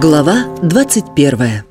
Глава 21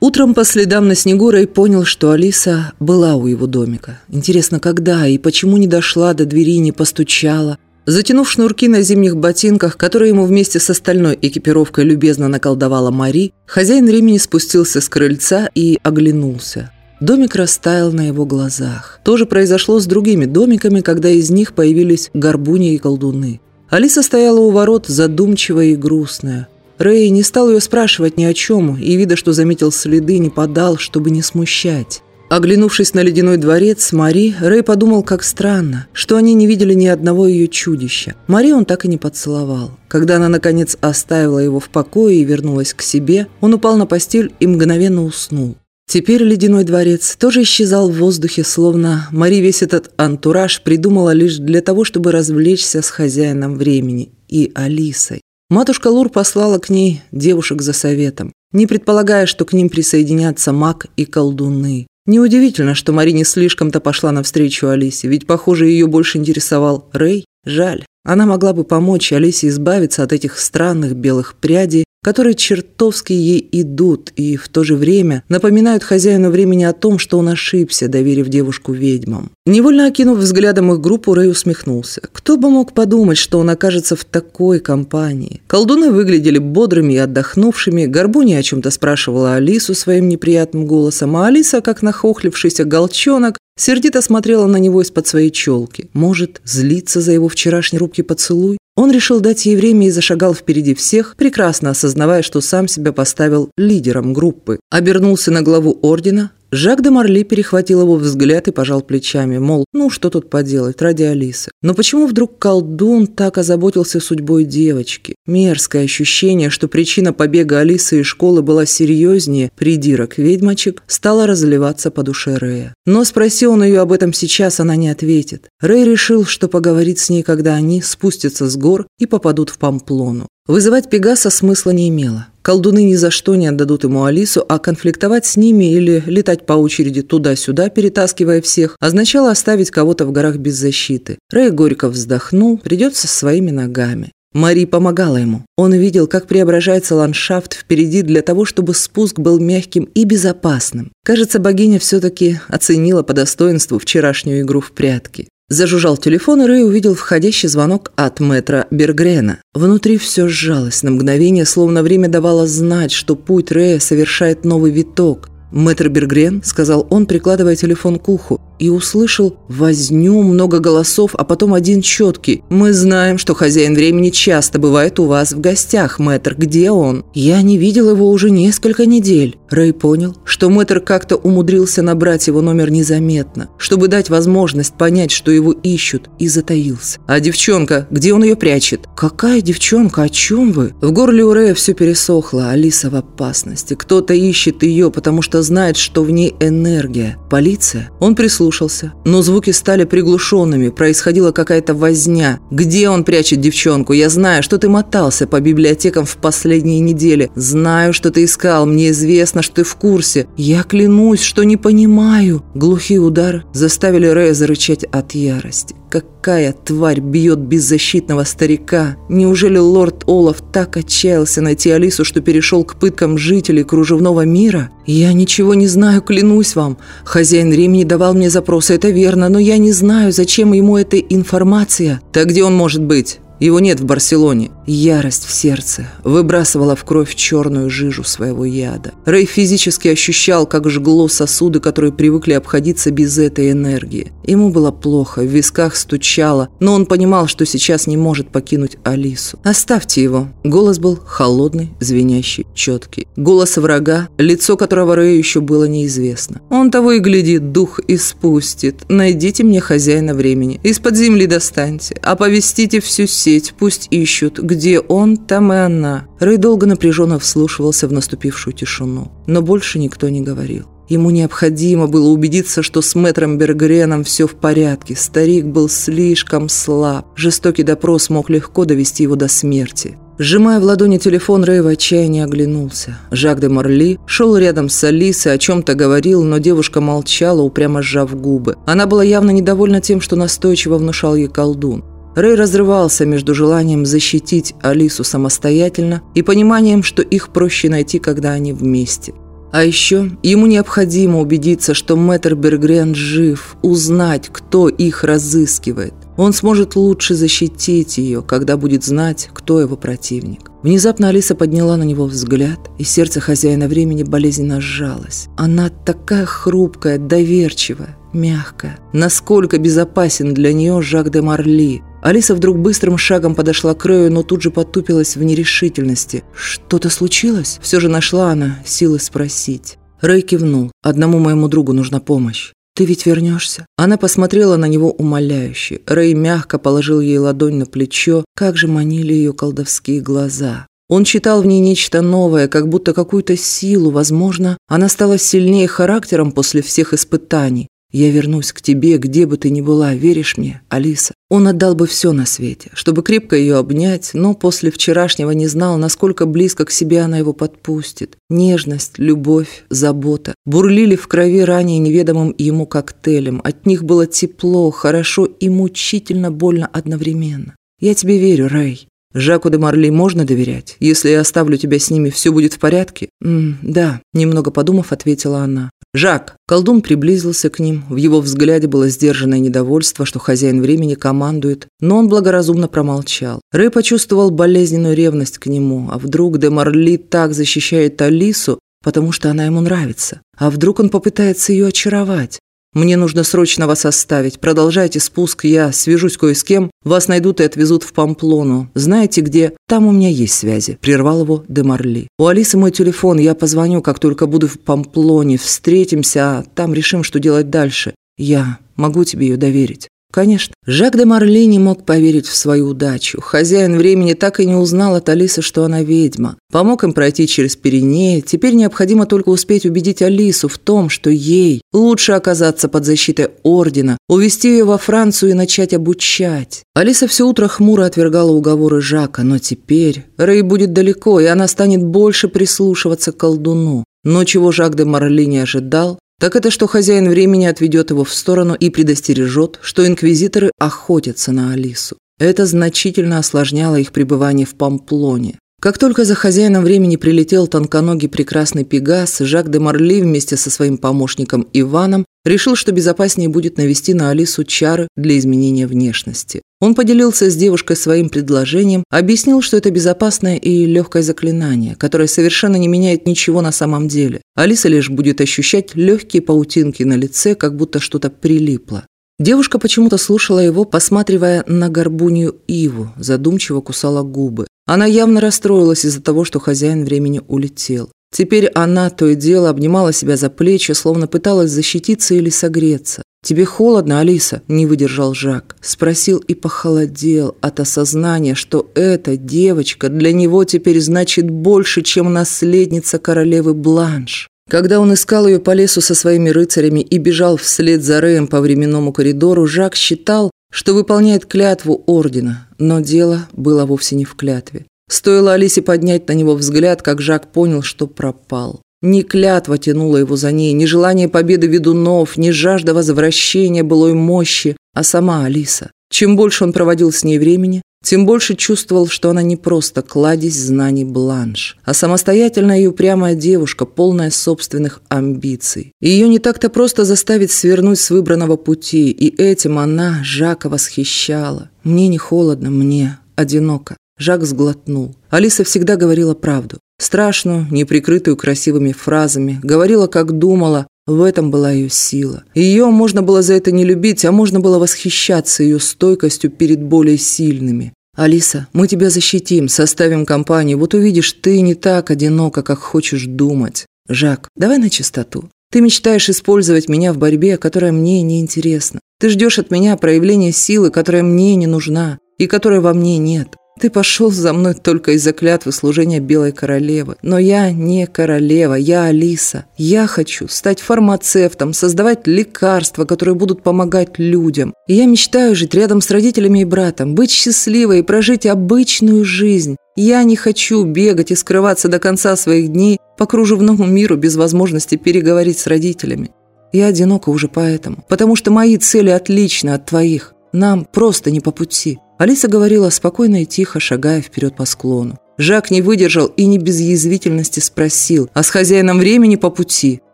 Утром по следам на снегу понял, что Алиса была у его домика. Интересно, когда и почему не дошла до двери не постучала. Затянув шнурки на зимних ботинках, которые ему вместе с остальной экипировкой любезно наколдовала Мари, хозяин времени спустился с крыльца и оглянулся. Домик растаял на его глазах. То же произошло с другими домиками, когда из них появились горбуни и колдуны. Алиса стояла у ворот, задумчивая и грустная. Рэй не стал ее спрашивать ни о чем, и, видя, что заметил следы, не подал, чтобы не смущать. Оглянувшись на ледяной дворец Мари, Рэй подумал, как странно, что они не видели ни одного ее чудища. Мари он так и не поцеловал. Когда она, наконец, оставила его в покое и вернулась к себе, он упал на постель и мгновенно уснул. Теперь ледяной дворец тоже исчезал в воздухе, словно Мари весь этот антураж придумала лишь для того, чтобы развлечься с хозяином времени и Алисой. Матушка Лур послала к ней девушек за советом, не предполагая, что к ним присоединятся маг и колдуны. Неудивительно, что Мари не слишком-то пошла навстречу Алисе, ведь, похоже, ее больше интересовал Рэй. Жаль. Она могла бы помочь Алисе избавиться от этих странных белых прядей которые чертовски ей идут и в то же время напоминают хозяину времени о том, что он ошибся, доверив девушку ведьмам. Невольно окинув взглядом их группу, Рэй усмехнулся. Кто бы мог подумать, что он окажется в такой компании? Колдуны выглядели бодрыми и отдохнувшими, Горбуни о чем-то спрашивала Алису своим неприятным голосом, а Алиса, как нахохлившийся голчонок, сердито смотрела на него из-под своей челки. Может, злиться за его вчерашний рубкий поцелуй? Он решил дать ей время и зашагал впереди всех, прекрасно осознавая, что сам себя поставил лидером группы. Обернулся на главу ордена, Жак де Марли перехватил его взгляд и пожал плечами, мол, ну что тут поделать, ради Алисы. Но почему вдруг колдун так озаботился судьбой девочки? Мерзкое ощущение, что причина побега Алисы из школы была серьезнее придирок ведьмочек, стало разливаться по душе Рэя. Но спроси он ее об этом сейчас, она не ответит. Рэй решил, что поговорит с ней, когда они спустятся с гор и попадут в Памплону. Вызывать Пегаса смысла не имело. Колдуны ни за что не отдадут ему Алису, а конфликтовать с ними или летать по очереди туда-сюда, перетаскивая всех, означало оставить кого-то в горах без защиты. Рэй горько вздохнул, придется своими ногами. Мари помогала ему. Он видел, как преображается ландшафт впереди для того, чтобы спуск был мягким и безопасным. Кажется, богиня все-таки оценила по достоинству вчерашнюю игру в прятки. Зажужжал телефон, и Рэй увидел входящий звонок от мэтра Бергрена. Внутри все сжалось на мгновение, словно время давало знать, что путь Рэя совершает новый виток. «Мэтр Бергрен», — сказал он, прикладывая телефон к уху, и услышал возню, много голосов, а потом один четкий. «Мы знаем, что хозяин времени часто бывает у вас в гостях, мэтр. Где он?» «Я не видел его уже несколько недель». Рэй понял, что мэтр как-то умудрился набрать его номер незаметно, чтобы дать возможность понять, что его ищут, и затаился. «А девчонка, где он ее прячет?» «Какая девчонка? О чем вы?» В горле у Рэя все пересохло, Алиса в опасности. Кто-то ищет ее, потому что знает, что в ней энергия. Полиция? Он прислушался но звуки стали приглушенными, происходила какая-то возня. «Где он прячет девчонку? Я знаю, что ты мотался по библиотекам в последние недели. Знаю, что ты искал, мне известно, что ты в курсе. Я клянусь, что не понимаю». Глухие удары заставили Рэя зарычать от ярости. Какая тварь бьет беззащитного старика? Неужели лорд Олаф так отчаялся найти Алису, что перешел к пыткам жителей кружевного мира? Я ничего не знаю, клянусь вам. Хозяин времени давал мне запросы, это верно, но я не знаю, зачем ему эта информация. Так где он может быть? Его нет в Барселоне. Ярость в сердце выбрасывала в кровь черную жижу своего яда. Рэй физически ощущал, как жгло сосуды, которые привыкли обходиться без этой энергии. Ему было плохо, в висках стучало, но он понимал, что сейчас не может покинуть Алису. «Оставьте его». Голос был холодный, звенящий, четкий. Голос врага, лицо которого Рэю еще было неизвестно. Он того и глядит, дух испустит. Найдите мне хозяина времени. Из-под земли достаньте. Оповестите всю силу сеть, пусть ищут. Где он, там и она. Рэй долго напряженно вслушивался в наступившую тишину. Но больше никто не говорил. Ему необходимо было убедиться, что с мэтром Бергреном все в порядке. Старик был слишком слаб. Жестокий допрос мог легко довести его до смерти. Сжимая в ладони телефон, Рэй в отчаянии оглянулся. Жак де Марли шел рядом с Алисой, о чем-то говорил, но девушка молчала, упрямо сжав губы. Она была явно недовольна тем, что настойчиво внушал ей колдун. Рэй разрывался между желанием защитить Алису самостоятельно и пониманием, что их проще найти, когда они вместе. А еще ему необходимо убедиться, что мэтр Бергрен жив, узнать, кто их разыскивает. Он сможет лучше защитить ее, когда будет знать, кто его противник. Внезапно Алиса подняла на него взгляд, и сердце хозяина времени болезненно сжалось. Она такая хрупкая, доверчивая, мягкая. Насколько безопасен для нее Жак де Марли. Алиса вдруг быстрым шагом подошла к Рэю, но тут же потупилась в нерешительности. «Что-то случилось?» Все же нашла она силы спросить. Рэй кивнул. «Одному моему другу нужна помощь». «Ты ведь вернешься?» Она посмотрела на него умоляюще. Рэй мягко положил ей ладонь на плечо. Как же манили ее колдовские глаза. Он читал в ней нечто новое, как будто какую-то силу. Возможно, она стала сильнее характером после всех испытаний. Я вернусь к тебе, где бы ты ни была, веришь мне, Алиса? Он отдал бы все на свете, чтобы крепко ее обнять, но после вчерашнего не знал, насколько близко к себе она его подпустит. Нежность, любовь, забота бурлили в крови ранее неведомым ему коктейлем. От них было тепло, хорошо и мучительно больно одновременно. «Я тебе верю, Рэй. Жаку де Марли можно доверять? Если я оставлю тебя с ними, все будет в порядке?» М «Да», – немного подумав, ответила она. «Жак!» Колдун приблизился к ним. В его взгляде было сдержанное недовольство, что хозяин времени командует, но он благоразумно промолчал. Рэй почувствовал болезненную ревность к нему. А вдруг де Марли так защищает Алису, потому что она ему нравится? А вдруг он попытается ее очаровать? Мне нужно срочно вас оставить. Продолжайте спуск, я свяжусь кое с кем. Вас найдут и отвезут в Памплону. Знаете где? Там у меня есть связи», – прервал его де Марли. «У Алисы мой телефон, я позвоню, как только буду в Памплоне. Встретимся, а там решим, что делать дальше. Я могу тебе ее доверить». Конечно, Жак де Марли не мог поверить в свою удачу. Хозяин времени так и не узнал от Алисы, что она ведьма. Помог им пройти через Пиренеи. Теперь необходимо только успеть убедить Алису в том, что ей лучше оказаться под защитой Ордена, увезти ее во Францию и начать обучать. Алиса все утро хмуро отвергала уговоры Жака, но теперь Рэй будет далеко, и она станет больше прислушиваться к колдуну. Но чего Жак де Марли не ожидал, так это что хозяин времени отведет его в сторону и предостережет, что инквизиторы охотятся на Алису. Это значительно осложняло их пребывание в Памплоне. Как только за хозяином времени прилетел тонконогий прекрасный Пегас, Жак де Марли вместе со своим помощником Иваном решил, что безопаснее будет навести на Алису чары для изменения внешности. Он поделился с девушкой своим предложением, объяснил, что это безопасное и легкое заклинание, которое совершенно не меняет ничего на самом деле. Алиса лишь будет ощущать легкие паутинки на лице, как будто что-то прилипло. Девушка почему-то слушала его, посматривая на горбунью Иву, задумчиво кусала губы. Она явно расстроилась из-за того, что хозяин времени улетел. Теперь она то и дело обнимала себя за плечи, словно пыталась защититься или согреться. «Тебе холодно, Алиса?» – не выдержал Жак. Спросил и похолодел от осознания, что эта девочка для него теперь значит больше, чем наследница королевы Бланш. Когда он искал ее по лесу со своими рыцарями и бежал вслед за Рэем по временному коридору, Жак считал, что выполняет клятву ордена, но дело было вовсе не в клятве. Стоило Алисе поднять на него взгляд, как Жак понял, что пропал. Ни клятва тянула его за ней, ни желание победы ведунов, ни жажда возвращения былой мощи, а сама Алиса. Чем больше он проводил с ней времени, тем больше чувствовал, что она не просто кладезь знаний Бланш, а самостоятельная и упрямая девушка, полная собственных амбиций. Ее не так-то просто заставить свернуть с выбранного пути, и этим она Жака восхищала. «Мне не холодно, мне одиноко». Жак сглотнул. Алиса всегда говорила правду. Страшную, неприкрытую красивыми фразами. Говорила, как думала, в этом была ее сила. Ее можно было за это не любить, а можно было восхищаться ее стойкостью перед более сильными. «Алиса, мы тебя защитим, составим компанию. Вот увидишь, ты не так одинока, как хочешь думать. Жак, давай на чистоту. Ты мечтаешь использовать меня в борьбе, которая мне не интересна. Ты ждешь от меня проявления силы, которая мне не нужна и которой во мне нет. Ты пошел за мной только из-за клятвы служения Белой Королевы. Но я не королева, я Алиса. Я хочу стать фармацевтом, создавать лекарства, которые будут помогать людям. И я мечтаю жить рядом с родителями и братом, быть счастливой и прожить обычную жизнь. Я не хочу бегать и скрываться до конца своих дней по кружевному миру без возможности переговорить с родителями. Я одинока уже поэтому, потому что мои цели отличны от твоих. Нам просто не по пути. Алиса говорила спокойно и тихо, шагая вперед по склону. Жак не выдержал и не без язвительности спросил, а с хозяином времени по пути,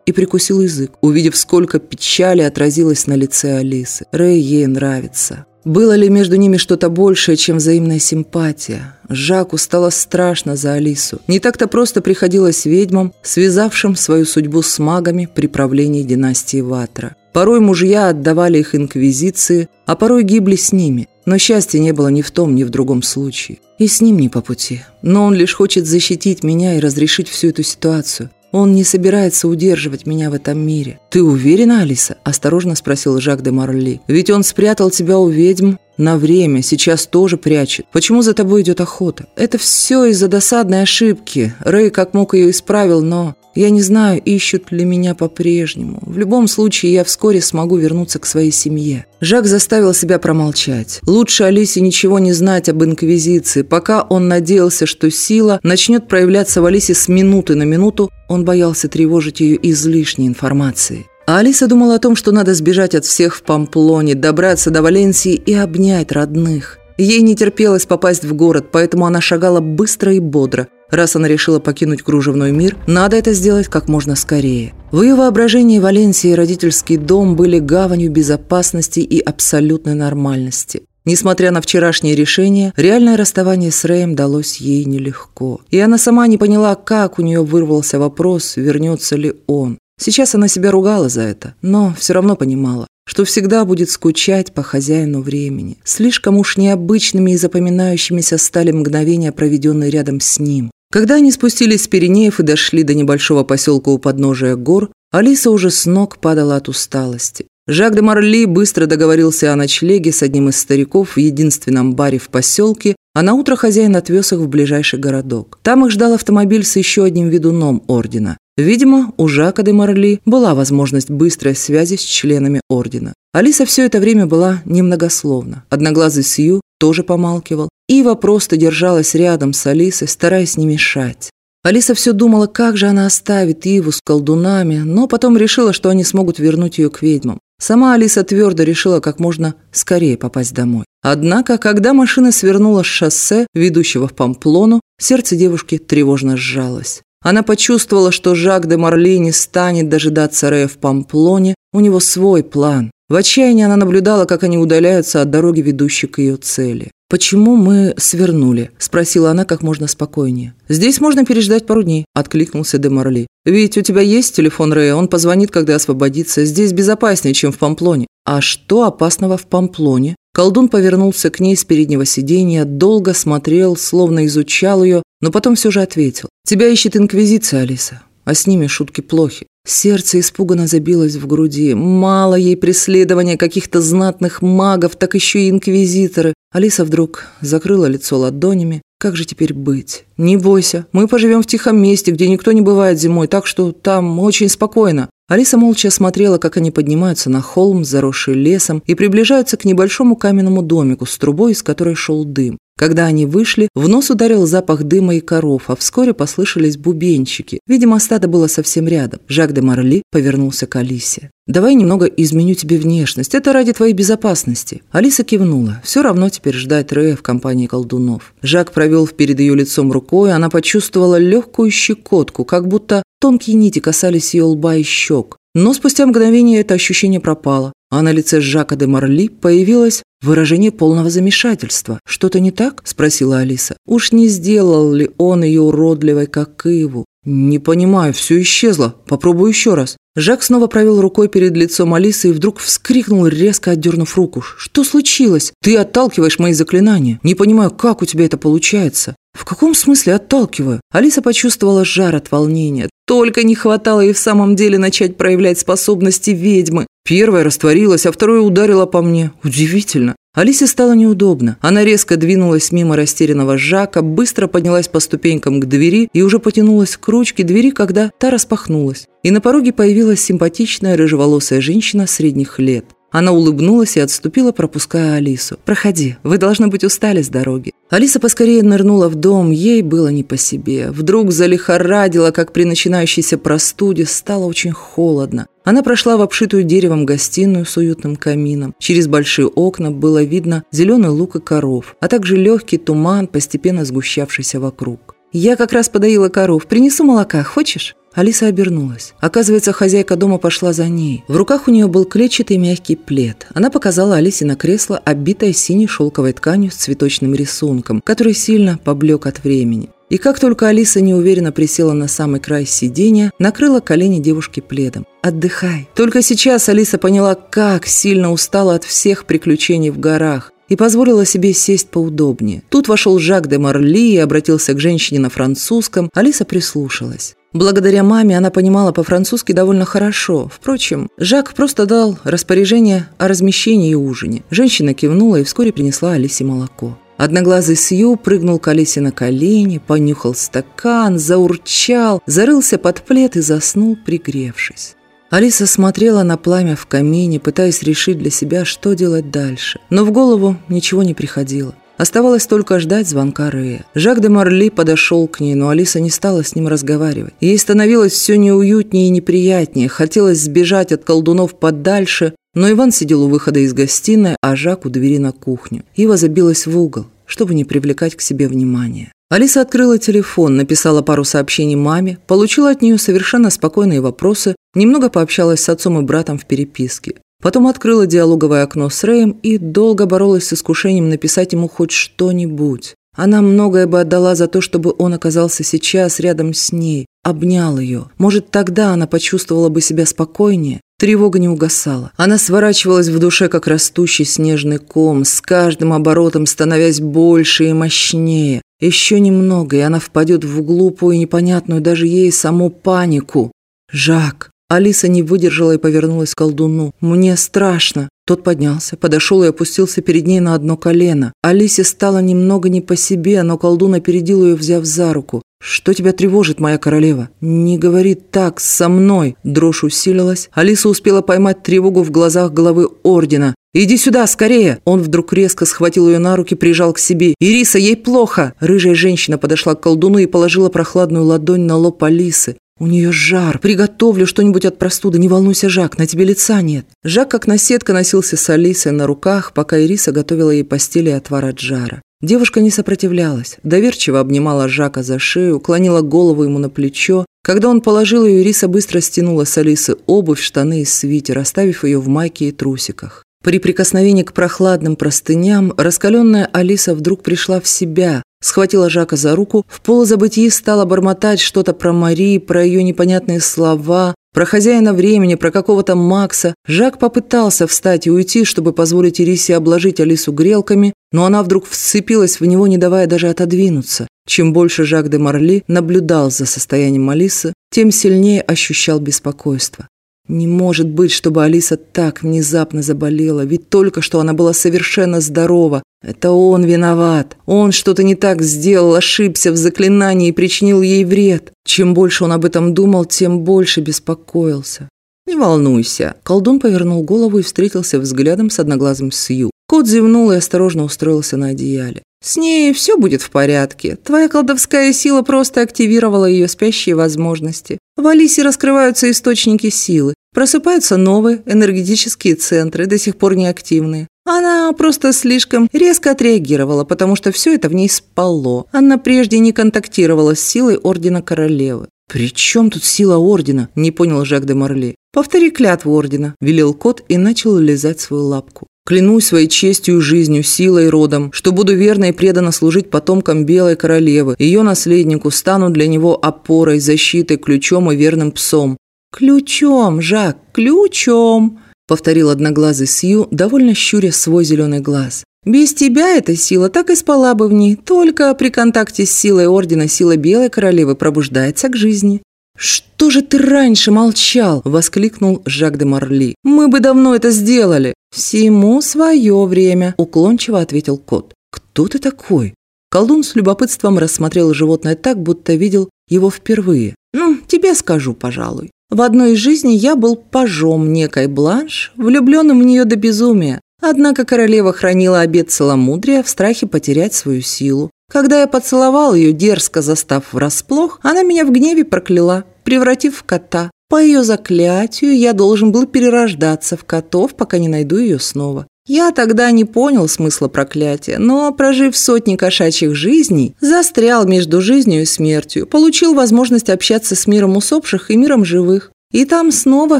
и прикусил язык, увидев, сколько печали отразилось на лице Алисы. Рэй ей нравится. Было ли между ними что-то большее, чем взаимная симпатия? Жаку стало страшно за Алису. Не так-то просто приходилось ведьмам, связавшим свою судьбу с магами при правлении династии Ватра. Порой мужья отдавали их инквизиции, а порой гибли с ними. Но счастья не было ни в том, ни в другом случае. И с ним не по пути. Но он лишь хочет защитить меня и разрешить всю эту ситуацию. Он не собирается удерживать меня в этом мире. Ты уверена, Алиса? Осторожно спросил Жак де Марли. Ведь он спрятал тебя у ведьм на время, сейчас тоже прячет. Почему за тобой идет охота? Это все из-за досадной ошибки. Рэй как мог ее исправил, но я не знаю, ищут ли меня по-прежнему. В любом случае, я вскоре смогу вернуться к своей семье. Жак заставил себя промолчать. Лучше Алисе ничего не знать об Инквизиции. Пока он надеялся, что сила начнет проявляться в Алисе с минуты на минуту, он боялся тревожить ее излишней информацией. А Алиса думала о том, что надо сбежать от всех в Памплоне, добраться до Валенсии и обнять родных. Ей не терпелось попасть в город, поэтому она шагала быстро и бодро, Раз она решила покинуть кружевной мир, надо это сделать как можно скорее. В ее воображении Валенсия и родительский дом были гаванью безопасности и абсолютной нормальности. Несмотря на вчерашнее решение, реальное расставание с Рэем далось ей нелегко. И она сама не поняла, как у нее вырвался вопрос, вернется ли он. Сейчас она себя ругала за это, но все равно понимала, что всегда будет скучать по хозяину времени. Слишком уж необычными и запоминающимися стали мгновения, проведенные рядом с ним. Когда они спустились с Пиренеев и дошли до небольшого поселка у подножия гор, Алиса уже с ног падала от усталости. Жак де Марли быстро договорился о ночлеге с одним из стариков в единственном баре в поселке, а на утро хозяин отвез их в ближайший городок. Там их ждал автомобиль с еще одним ведуном ордена. Видимо, у Жака де Марли была возможность быстрой связи с членами ордена. Алиса все это время была немногословна. Одноглазый Сью тоже помалкивал. Ива просто держалась рядом с Алисой, стараясь не мешать. Алиса все думала, как же она оставит Иву с колдунами, но потом решила, что они смогут вернуть ее к ведьмам. Сама Алиса твердо решила как можно скорее попасть домой. Однако, когда машина свернула с шоссе, ведущего в Памплону, сердце девушки тревожно сжалось. Она почувствовала, что Жак де Марли не станет дожидаться Рея в Памплоне, у него свой план. В отчаянии она наблюдала, как они удаляются от дороги, ведущей к ее цели. «Почему мы свернули?» – спросила она как можно спокойнее. «Здесь можно переждать пару дней», – откликнулся де Марли. «Ведь у тебя есть телефон Рэя, он позвонит, когда освободится. Здесь безопаснее, чем в Памплоне». «А что опасного в Памплоне?» Колдун повернулся к ней с переднего сиденья, долго смотрел, словно изучал ее, но потом все же ответил. «Тебя ищет Инквизиция, Алиса, а с ними шутки плохи. Сердце испуганно забилось в груди. Мало ей преследования каких-то знатных магов, так еще и инквизиторы. Алиса вдруг закрыла лицо ладонями. Как же теперь быть? Не бойся, мы поживем в тихом месте, где никто не бывает зимой, так что там очень спокойно. Алиса молча смотрела, как они поднимаются на холм, заросший лесом, и приближаются к небольшому каменному домику с трубой, из которой шел дым. Когда они вышли, в нос ударил запах дыма и коров, а вскоре послышались бубенчики. Видимо, стадо было совсем рядом. Жак де Марли повернулся к Алисе. «Давай немного изменю тебе внешность. Это ради твоей безопасности». Алиса кивнула. Все равно теперь ждать Рэя в компании колдунов. Жак провел перед ее лицом рукой, она почувствовала легкую щекотку, как будто тонкие нити касались ее лба и щек. Но спустя мгновение это ощущение пропало, а на лице Жака де Марли появилось выражение полного замешательства. «Что-то не так?» – спросила Алиса. «Уж не сделал ли он ее уродливой, как Иву?» «Не понимаю, все исчезло. Попробую еще раз». Жак снова провел рукой перед лицом Алисы и вдруг вскрикнул, резко отдернув руку. «Что случилось? Ты отталкиваешь мои заклинания. Не понимаю, как у тебя это получается». «В каком смысле отталкиваю?» Алиса почувствовала жар от волнения. Только не хватало ей в самом деле начать проявлять способности ведьмы. Первая растворилась, а вторая ударила по мне. Удивительно. Алисе стало неудобно. Она резко двинулась мимо растерянного Жака, быстро поднялась по ступенькам к двери и уже потянулась к ручке двери, когда та распахнулась. И на пороге появилась симпатичная рыжеволосая женщина средних лет. Она улыбнулась и отступила, пропуская Алису. «Проходи, вы должны быть устали с дороги». Алиса поскорее нырнула в дом, ей было не по себе. Вдруг залихорадила, как при начинающейся простуде, стало очень холодно. Она прошла в обшитую деревом гостиную с уютным камином. Через большие окна было видно зеленый лук и коров, а также легкий туман, постепенно сгущавшийся вокруг. «Я как раз подоила коров. Принесу молока. Хочешь?» Алиса обернулась. Оказывается, хозяйка дома пошла за ней. В руках у нее был клетчатый мягкий плед. Она показала Алисе на кресло, оббитое синей шелковой тканью с цветочным рисунком, который сильно поблек от времени. И как только Алиса неуверенно присела на самый край сиденья, накрыла колени девушки пледом. «Отдыхай». Только сейчас Алиса поняла, как сильно устала от всех приключений в горах и позволила себе сесть поудобнее. Тут вошел Жак де Марли и обратился к женщине на французском. Алиса прислушалась. Благодаря маме она понимала по-французски довольно хорошо. Впрочем, Жак просто дал распоряжение о размещении и ужине. Женщина кивнула и вскоре принесла Алисе молоко. Одноглазый Сью прыгнул к Алисе на колени, понюхал стакан, заурчал, зарылся под плед и заснул, пригревшись. Алиса смотрела на пламя в камине, пытаясь решить для себя, что делать дальше. Но в голову ничего не приходило. Оставалось только ждать звонка Рея. Жак де Марли подошел к ней, но Алиса не стала с ним разговаривать. Ей становилось все неуютнее и неприятнее. Хотелось сбежать от колдунов подальше, но Иван сидел у выхода из гостиной, а Жак у двери на кухню. Ива забилась в угол, чтобы не привлекать к себе внимания. Алиса открыла телефон, написала пару сообщений маме, получила от нее совершенно спокойные вопросы, немного пообщалась с отцом и братом в переписке. Потом открыла диалоговое окно с Рэем и долго боролась с искушением написать ему хоть что-нибудь. Она многое бы отдала за то, чтобы он оказался сейчас рядом с ней, обнял ее. Может, тогда она почувствовала бы себя спокойнее. Тревога не угасала. Она сворачивалась в душе, как растущий снежный ком, с каждым оборотом становясь больше и мощнее. Еще немного, и она впадет в глупую и непонятную даже ей саму панику. «Жак!» Алиса не выдержала и повернулась к колдуну. «Мне страшно!» Тот поднялся, подошел и опустился перед ней на одно колено. Алисе стало немного не по себе, но колдун опередил ее, взяв за руку. «Что тебя тревожит, моя королева?» «Не говори так со мной!» Дрожь усилилась. Алиса успела поймать тревогу в глазах главы ордена. «Иди сюда, скорее!» Он вдруг резко схватил ее на руки, прижал к себе. «Ириса, ей плохо!» Рыжая женщина подошла к колдуну и положила прохладную ладонь на лоб Алисы. «У нее жар. Приготовлю что-нибудь от простуды. Не волнуйся, Жак, на тебе лица нет». Жак, как наседка, носился с Алисой на руках, пока Ириса готовила ей постели и отвар от жара. Девушка не сопротивлялась, доверчиво обнимала Жака за шею, клонила голову ему на плечо. Когда он положил ее, Ириса быстро стянула с Алисы обувь, штаны и свитер, оставив ее в майке и трусиках. При прикосновении к прохладным простыням раскаленная Алиса вдруг пришла в себя, схватила Жака за руку, в полузабытии стала бормотать что-то про Мари, про ее непонятные слова, про хозяина времени, про какого-то Макса. Жак попытался встать и уйти, чтобы позволить Ирисе обложить Алису грелками, но она вдруг вцепилась в него, не давая даже отодвинуться. Чем больше Жак де Марли наблюдал за состоянием Алисы, тем сильнее ощущал беспокойство. Не может быть, чтобы Алиса так внезапно заболела, ведь только что она была совершенно здорова. Это он виноват. Он что-то не так сделал, ошибся в заклинании и причинил ей вред. Чем больше он об этом думал, тем больше беспокоился. «Не волнуйся». Колдун повернул голову и встретился взглядом с одноглазым Сью. Кот зевнул и осторожно устроился на одеяле. «С ней все будет в порядке. Твоя колдовская сила просто активировала ее спящие возможности. В Алисе раскрываются источники силы, просыпаются новые энергетические центры, до сих пор неактивные. Она просто слишком резко отреагировала, потому что все это в ней спало. Она прежде не контактировала с силой Ордена Королевы. «При чем тут сила Ордена?» – не понял Жак де Марли. «Повтори клятву Ордена», – велел кот и начал лизать свою лапку. Клянусь своей честью, жизнью, силой, родом, что буду верно и преданно служить потомкам Белой Королевы, ее наследнику, стану для него опорой, защитой, ключом и верным псом. «Ключом, Жак, ключом!» – повторил одноглазый Сью, довольно щуря свой зеленый глаз. «Без тебя эта сила так и спала бы в ней, только при контакте с силой Ордена сила Белой Королевы пробуждается к жизни. «Что же ты раньше молчал?» – воскликнул Жак де Марли. «Мы бы давно это сделали!» «Всему свое время», – уклончиво ответил кот. «Кто ты такой?» Колдун с любопытством рассмотрел животное так, будто видел его впервые. «Ну, тебе скажу, пожалуй. В одной из жизней я был пажом некой Бланш, влюбленным в нее до безумия. Однако королева хранила обет целомудрия в страхе потерять свою силу. Когда я поцеловал ее, дерзко застав врасплох, она меня в гневе прокляла, превратив в кота. По ее заклятию я должен был перерождаться в котов, пока не найду ее снова. Я тогда не понял смысла проклятия, но, прожив сотни кошачьих жизней, застрял между жизнью и смертью, получил возможность общаться с миром усопших и миром живых. И там снова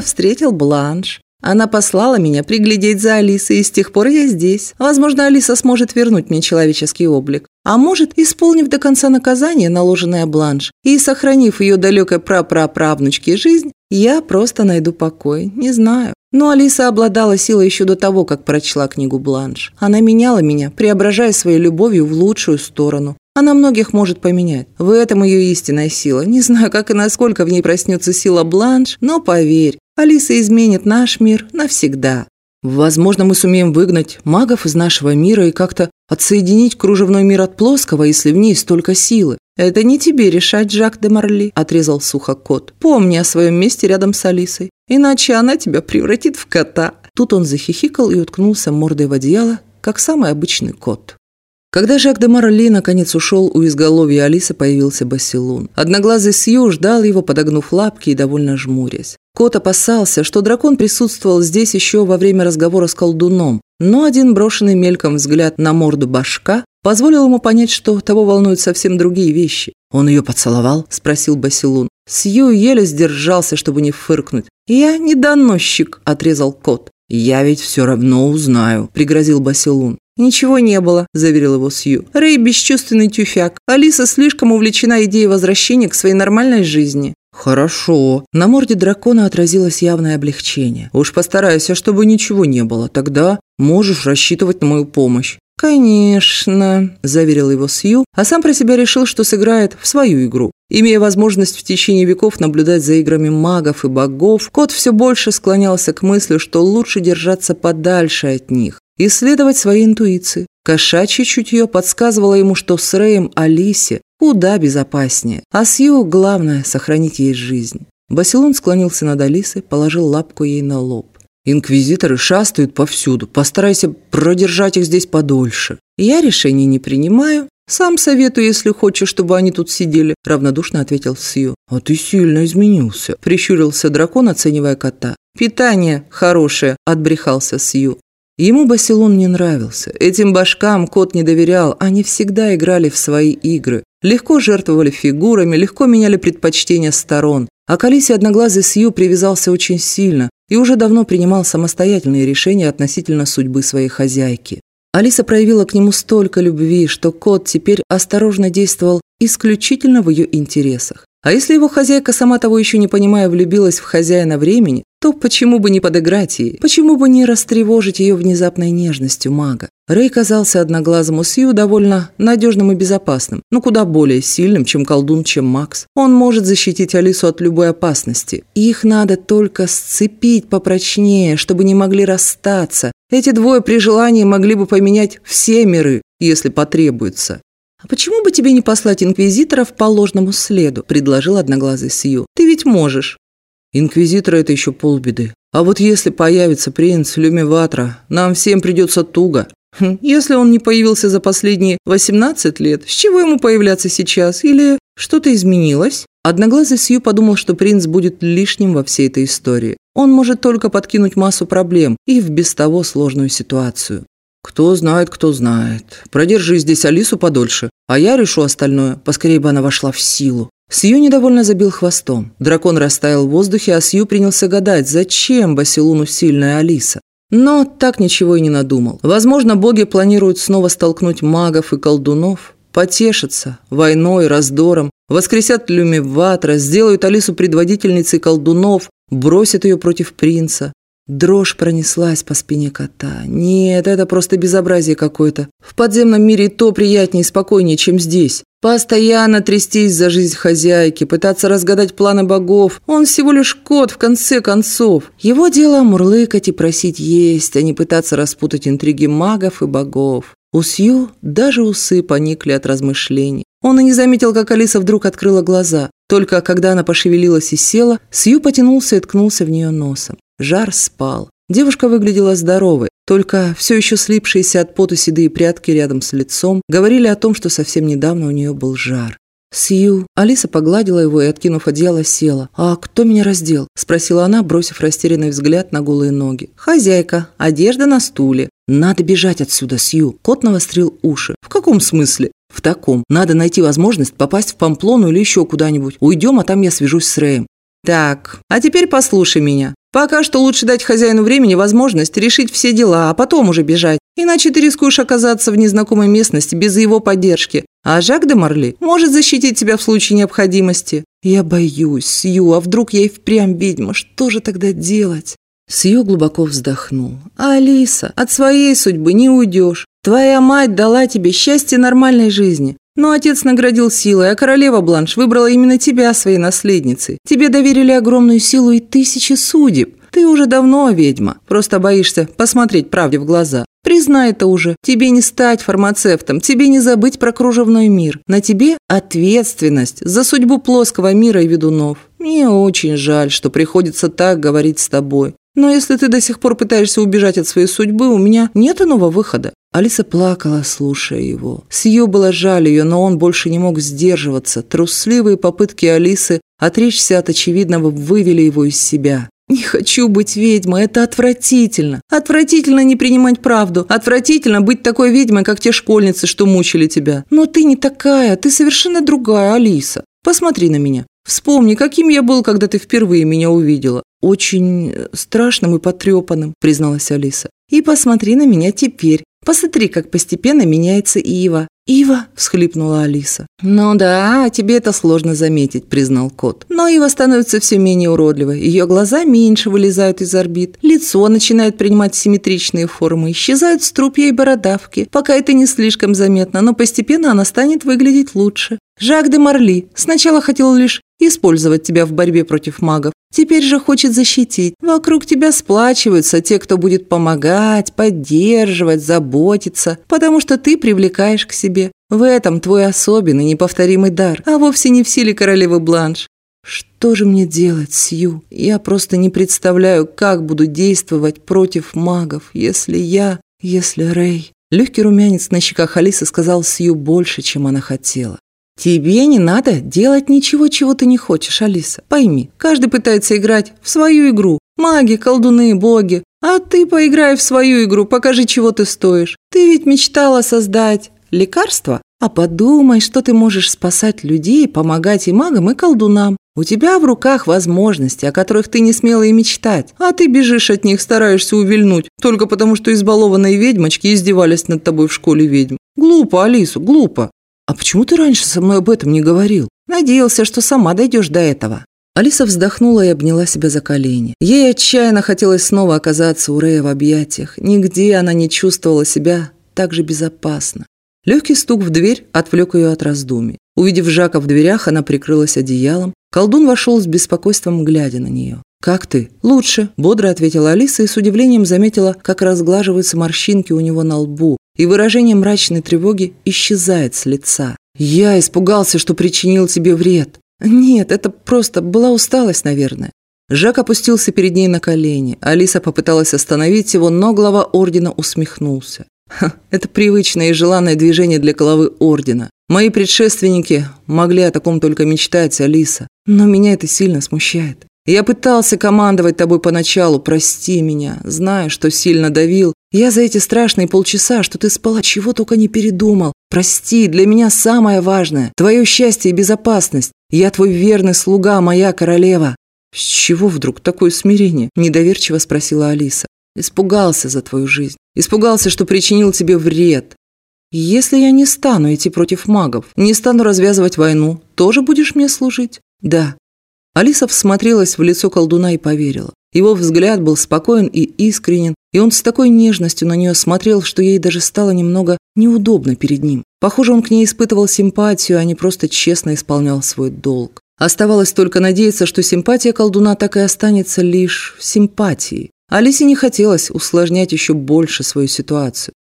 встретил Бланш. Она послала меня приглядеть за Алисой, и с тех пор я здесь. Возможно, Алиса сможет вернуть мне человеческий облик. А может, исполнив до конца наказание, наложенное Бланш, и сохранив ее далекой прапраправнучке жизнь, я просто найду покой. Не знаю. Но Алиса обладала силой еще до того, как прочла книгу Бланш. Она меняла меня, преображая своей любовью в лучшую сторону. Она многих может поменять. В этом ее истинная сила. Не знаю, как и насколько в ней проснется сила Бланш, но поверь, Алиса изменит наш мир навсегда. Возможно, мы сумеем выгнать магов из нашего мира и как-то отсоединить кружевной мир от плоского, если в ней столько силы. Это не тебе решать, Жак де Марли, отрезал сухо кот. Помни о своем месте рядом с Алисой, иначе она тебя превратит в кота. Тут он захихикал и уткнулся мордой в одеяло, как самый обычный кот. Когда Жак де Марли наконец ушел, у изголовья Алисы появился Басилун. Одноглазый Сью ждал его, подогнув лапки и довольно жмурясь. Кот опасался, что дракон присутствовал здесь еще во время разговора с колдуном, но один брошенный мельком взгляд на морду башка позволил ему понять, что того волнуют совсем другие вещи. «Он ее поцеловал?» – спросил Басилун. Сью еле сдержался, чтобы не фыркнуть. «Я не доносчик», – отрезал кот. «Я ведь все равно узнаю», – пригрозил Басилун. «Ничего не было», – заверил его Сью. «Рэй – бесчувственный тюфяк. Алиса слишком увлечена идеей возвращения к своей нормальной жизни». «Хорошо». На морде дракона отразилось явное облегчение. «Уж постарайся, чтобы ничего не было. Тогда можешь рассчитывать на мою помощь». «Конечно», – заверил его Сью, а сам про себя решил, что сыграет в свою игру. Имея возможность в течение веков наблюдать за играми магов и богов, кот все больше склонялся к мысли, что лучше держаться подальше от них исследовать свои интуиции. Кошачье чутье подсказывало ему, что с Рэем Алисе куда безопаснее, а с Ю главное – сохранить ей жизнь. Басилон склонился над Алисой, положил лапку ей на лоб. «Инквизиторы шастают повсюду. Постарайся продержать их здесь подольше. Я решений не принимаю. Сам советую, если хочешь, чтобы они тут сидели», – равнодушно ответил Сью. «А ты сильно изменился», – прищурился дракон, оценивая кота. «Питание хорошее», – отбрехался Сью. Ему Басилон не нравился. Этим башкам кот не доверял, они всегда играли в свои игры. Легко жертвовали фигурами, легко меняли предпочтения сторон. А к Алисе одноглазый Сью привязался очень сильно и уже давно принимал самостоятельные решения относительно судьбы своей хозяйки. Алиса проявила к нему столько любви, что кот теперь осторожно действовал исключительно в ее интересах. А если его хозяйка, сама того еще не понимая, влюбилась в хозяина времени, то почему бы не подыграть ей? Почему бы не растревожить ее внезапной нежностью мага? Рэй казался одноглазому Сью довольно надежным и безопасным, но куда более сильным, чем колдун, чем Макс. Он может защитить Алису от любой опасности. Их надо только сцепить попрочнее, чтобы не могли расстаться. Эти двое при желании могли бы поменять все миры, если потребуется. «А почему бы тебе не послать инквизиторов по ложному следу?» – предложил одноглазый Сью. «Ты ведь можешь». Инквизитор – это еще полбеды. А вот если появится принц Люмиватра, нам всем придется туго. Хм, если он не появился за последние 18 лет, с чего ему появляться сейчас? Или что-то изменилось? Одноглазый Сью подумал, что принц будет лишним во всей этой истории. Он может только подкинуть массу проблем и в без того сложную ситуацию. Кто знает, кто знает. Продержи здесь Алису подольше, а я решу остальное. Поскорее бы она вошла в силу. Сью недовольно забил хвостом. Дракон растаял в воздухе, а Сью принялся гадать, зачем Басилуну сильная Алиса. Но так ничего и не надумал. Возможно, боги планируют снова столкнуть магов и колдунов, потешатся войной, раздором, воскресят Люмиватра, сделают Алису предводительницей колдунов, бросят ее против принца. Дрожь пронеслась по спине кота. Нет, это просто безобразие какое-то. В подземном мире то приятнее и спокойнее, чем здесь. Постоянно трястись за жизнь хозяйки, пытаться разгадать планы богов. Он всего лишь кот, в конце концов. Его дело мурлыкать и просить есть, а не пытаться распутать интриги магов и богов. У Сью даже усы поникли от размышлений. Он и не заметил, как Алиса вдруг открыла глаза. Только когда она пошевелилась и села, Сью потянулся и ткнулся в нее носом. Жар спал. Девушка выглядела здоровой, только все еще слипшиеся от пота седые прятки рядом с лицом говорили о том, что совсем недавно у нее был жар. «Сью». Алиса погладила его и, откинув одеяло, села. «А кто меня раздел?» – спросила она, бросив растерянный взгляд на голые ноги. «Хозяйка. Одежда на стуле». «Надо бежать отсюда, Сью». Кот навострил уши. «В каком смысле?» «В таком. Надо найти возможность попасть в Памплону или еще куда-нибудь. Уйдем, а там я свяжусь с Рэем». «Так, а теперь послушай меня. Пока что лучше дать хозяину времени возможность решить все дела, а потом уже бежать. Иначе ты рискуешь оказаться в незнакомой местности без его поддержки. А Жак де Марли может защитить тебя в случае необходимости. Я боюсь, Сью, а вдруг я и впрямь ведьма? Что же тогда делать? Сью глубоко вздохнул. «Алиса, от своей судьбы не уйдешь. Твоя мать дала тебе счастье нормальной жизни. Но отец наградил силой, а королева Бланш выбрала именно тебя своей наследницей. Тебе доверили огромную силу и тысячи судеб. Ты уже давно ведьма, просто боишься посмотреть правде в глаза. Признай это уже. Тебе не стать фармацевтом, тебе не забыть про кружевной мир. На тебе ответственность за судьбу плоского мира и ведунов. Мне очень жаль, что приходится так говорить с тобой. Но если ты до сих пор пытаешься убежать от своей судьбы, у меня нет иного выхода. Алиса плакала, слушая его. Сью было жаль ее, но он больше не мог сдерживаться. Трусливые попытки Алисы отречься от очевидного вывели его из себя. «Не хочу быть ведьмой, это отвратительно. Отвратительно не принимать правду. Отвратительно быть такой ведьмой, как те школьницы, что мучили тебя. Но ты не такая, ты совершенно другая, Алиса. Посмотри на меня. Вспомни, каким я был, когда ты впервые меня увидела. Очень страшным и потрепанным, призналась Алиса. И посмотри на меня теперь. Посмотри, как постепенно меняется Ива. «Ива!» – всхлипнула Алиса. «Ну да, тебе это сложно заметить», – признал кот. «Но Ива становится все менее уродливой. Ее глаза меньше вылезают из орбит. Лицо начинает принимать симметричные формы. Исчезают струпья и бородавки. Пока это не слишком заметно, но постепенно она станет выглядеть лучше. Жак де Марли сначала хотел лишь использовать тебя в борьбе против магов, Теперь же хочет защитить. Вокруг тебя сплачиваются те, кто будет помогать, поддерживать, заботиться, потому что ты привлекаешь к себе. В этом твой особенный, неповторимый дар, а вовсе не в силе королевы Бланш. Что же мне делать, Сью? Я просто не представляю, как буду действовать против магов, если я, если Рэй. Легкий румянец на щеках Алисы сказал Сью больше, чем она хотела. Тебе не надо делать ничего, чего ты не хочешь, Алиса. Пойми, каждый пытается играть в свою игру. Маги, колдуны, боги. А ты поиграй в свою игру, покажи, чего ты стоишь. Ты ведь мечтала создать лекарство? А подумай, что ты можешь спасать людей, помогать и магам, и колдунам. У тебя в руках возможности, о которых ты не смела и мечтать, а ты бежишь от них, стараешься увильнуть, только потому что избалованные ведьмочки издевались над тобой в школе ведьм. Глупо, Алису, глупо. «А почему ты раньше со мной об этом не говорил? Надеялся, что сама дойдешь до этого». Алиса вздохнула и обняла себя за колени. Ей отчаянно хотелось снова оказаться у Рэя в объятиях. Нигде она не чувствовала себя так же безопасно. Легкий стук в дверь отвлек ее от раздумий. Увидев Жака в дверях, она прикрылась одеялом. Колдун вошел с беспокойством, глядя на нее. «Как ты?» «Лучше», – бодро ответила Алиса и с удивлением заметила, как разглаживаются морщинки у него на лбу, и выражение мрачной тревоги исчезает с лица. «Я испугался, что причинил тебе вред». «Нет, это просто была усталость, наверное». Жак опустился перед ней на колени. Алиса попыталась остановить его, но глава ордена усмехнулся. Это привычное и желанное движение для главы ордена. Мои предшественники могли о таком только мечтать, Алиса. Но меня это сильно смущает. Я пытался командовать тобой поначалу, прости меня. Знаю, что сильно давил. Я за эти страшные полчаса, что ты спала, чего только не передумал. Прости, для меня самое важное – твое счастье и безопасность. Я твой верный слуга, моя королева». «С чего вдруг такое смирение?» – недоверчиво спросила Алиса. «Испугался за твою жизнь. Испугался, что причинил тебе вред. Если я не стану идти против магов, не стану развязывать войну, тоже будешь мне служить?» «Да, Алиса всмотрелась в лицо колдуна и поверила. Его взгляд был спокоен и искренен, и он с такой нежностью на нее смотрел, что ей даже стало немного неудобно перед ним. Похоже, он к ней испытывал симпатию, а не просто честно исполнял свой долг. Оставалось только надеяться, что симпатия колдуна так и останется лишь в симпатии. Алисе не хотелось усложнять еще больше свою ситуацию.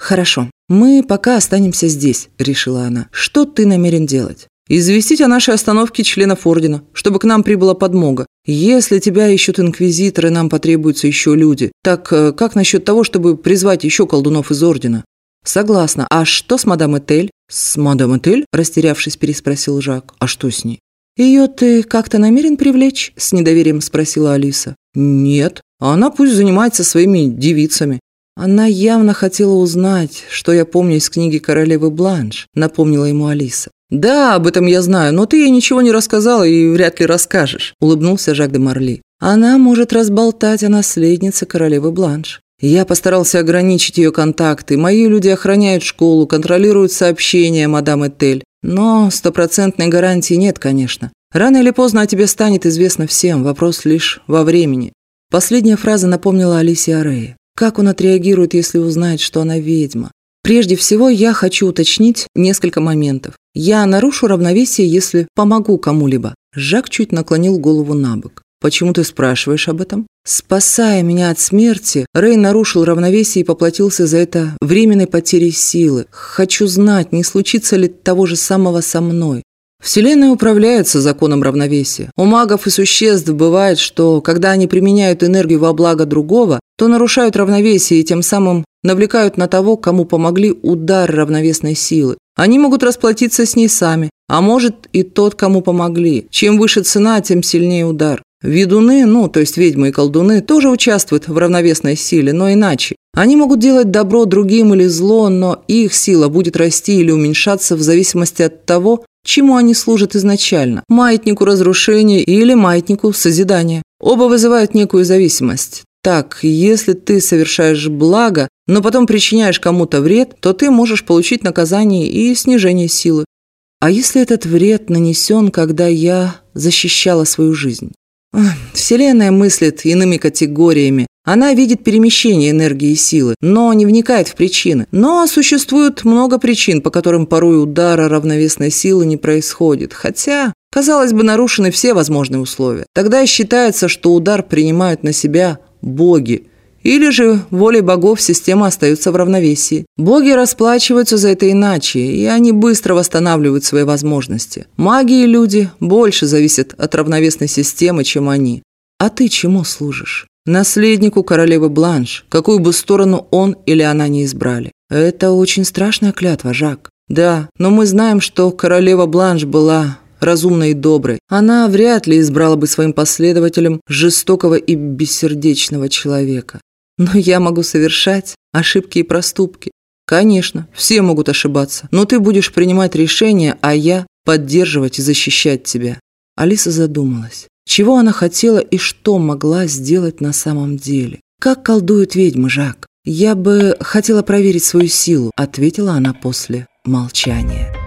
«Хорошо, мы пока останемся здесь», – решила она. «Что ты намерен делать?» Известить о нашей остановке членов Ордена, чтобы к нам прибыла подмога. Если тебя ищут инквизиторы, нам потребуются еще люди. Так э, как насчет того, чтобы призвать еще колдунов из Ордена? Согласна. А что с мадам Этель? «С мадам Этель?» – растерявшись, переспросил Жак. «А что с ней?» «Ее ты как-то намерен привлечь?» – с недоверием спросила Алиса. «Нет, она пусть занимается своими девицами». Она явно хотела узнать, что я помню из книги «Королевы Бланш», напомнила ему Алиса. «Да, об этом я знаю, но ты ей ничего не рассказала и вряд ли расскажешь», – улыбнулся Жак де Марли. «Она может разболтать о наследнице королевы Бланш. Я постарался ограничить ее контакты. Мои люди охраняют школу, контролируют сообщения, мадам Этель. Но стопроцентной гарантии нет, конечно. Рано или поздно о тебе станет известно всем, вопрос лишь во времени». Последняя фраза напомнила Алисе Арея. Как он отреагирует, если узнает, что она ведьма? Прежде всего, я хочу уточнить несколько моментов. Я нарушу равновесие, если помогу кому-либо. Жак чуть наклонил голову на бок. «Почему ты спрашиваешь об этом?» Спасая меня от смерти, Рэй нарушил равновесие и поплатился за это временной потерей силы. Хочу знать, не случится ли того же самого со мной. Вселенная управляется законом равновесия. У магов и существ бывает, что, когда они применяют энергию во благо другого, то нарушают равновесие и тем самым навлекают на того, кому помогли удар равновесной силы. Они могут расплатиться с ней сами, а может и тот, кому помогли. Чем выше цена, тем сильнее удар. Ведуны, ну, то есть ведьмы и колдуны, тоже участвуют в равновесной силе, но иначе. Они могут делать добро другим или зло, но их сила будет расти или уменьшаться в зависимости от того, чему они служат изначально – маятнику разрушения или маятнику созидания. Оба вызывают некую зависимость. Так, если ты совершаешь благо, но потом причиняешь кому-то вред, то ты можешь получить наказание и снижение силы. А если этот вред нанесен, когда я защищала свою жизнь? Вселенная мыслит иными категориями. Она видит перемещение энергии и силы, но не вникает в причины. Но существует много причин, по которым порой удара равновесной силы не происходит. Хотя, казалось бы, нарушены все возможные условия. Тогда считается, что удар принимают на себя боги. Или же волей богов система остается в равновесии. Боги расплачиваются за это иначе, и они быстро восстанавливают свои возможности. Маги и люди больше зависят от равновесной системы, чем они. А ты чему служишь? Наследнику королевы Бланш, какую бы сторону он или она не избрали. Это очень страшная клятва, Жак. Да, но мы знаем, что королева Бланш была разумной и доброй, она вряд ли избрала бы своим последователем жестокого и бессердечного человека. Но я могу совершать ошибки и проступки. Конечно, все могут ошибаться, но ты будешь принимать решения, а я поддерживать и защищать тебя. Алиса задумалась. Чего она хотела и что могла сделать на самом деле? Как колдуют ведьмы, Жак? Я бы хотела проверить свою силу, ответила она после молчания.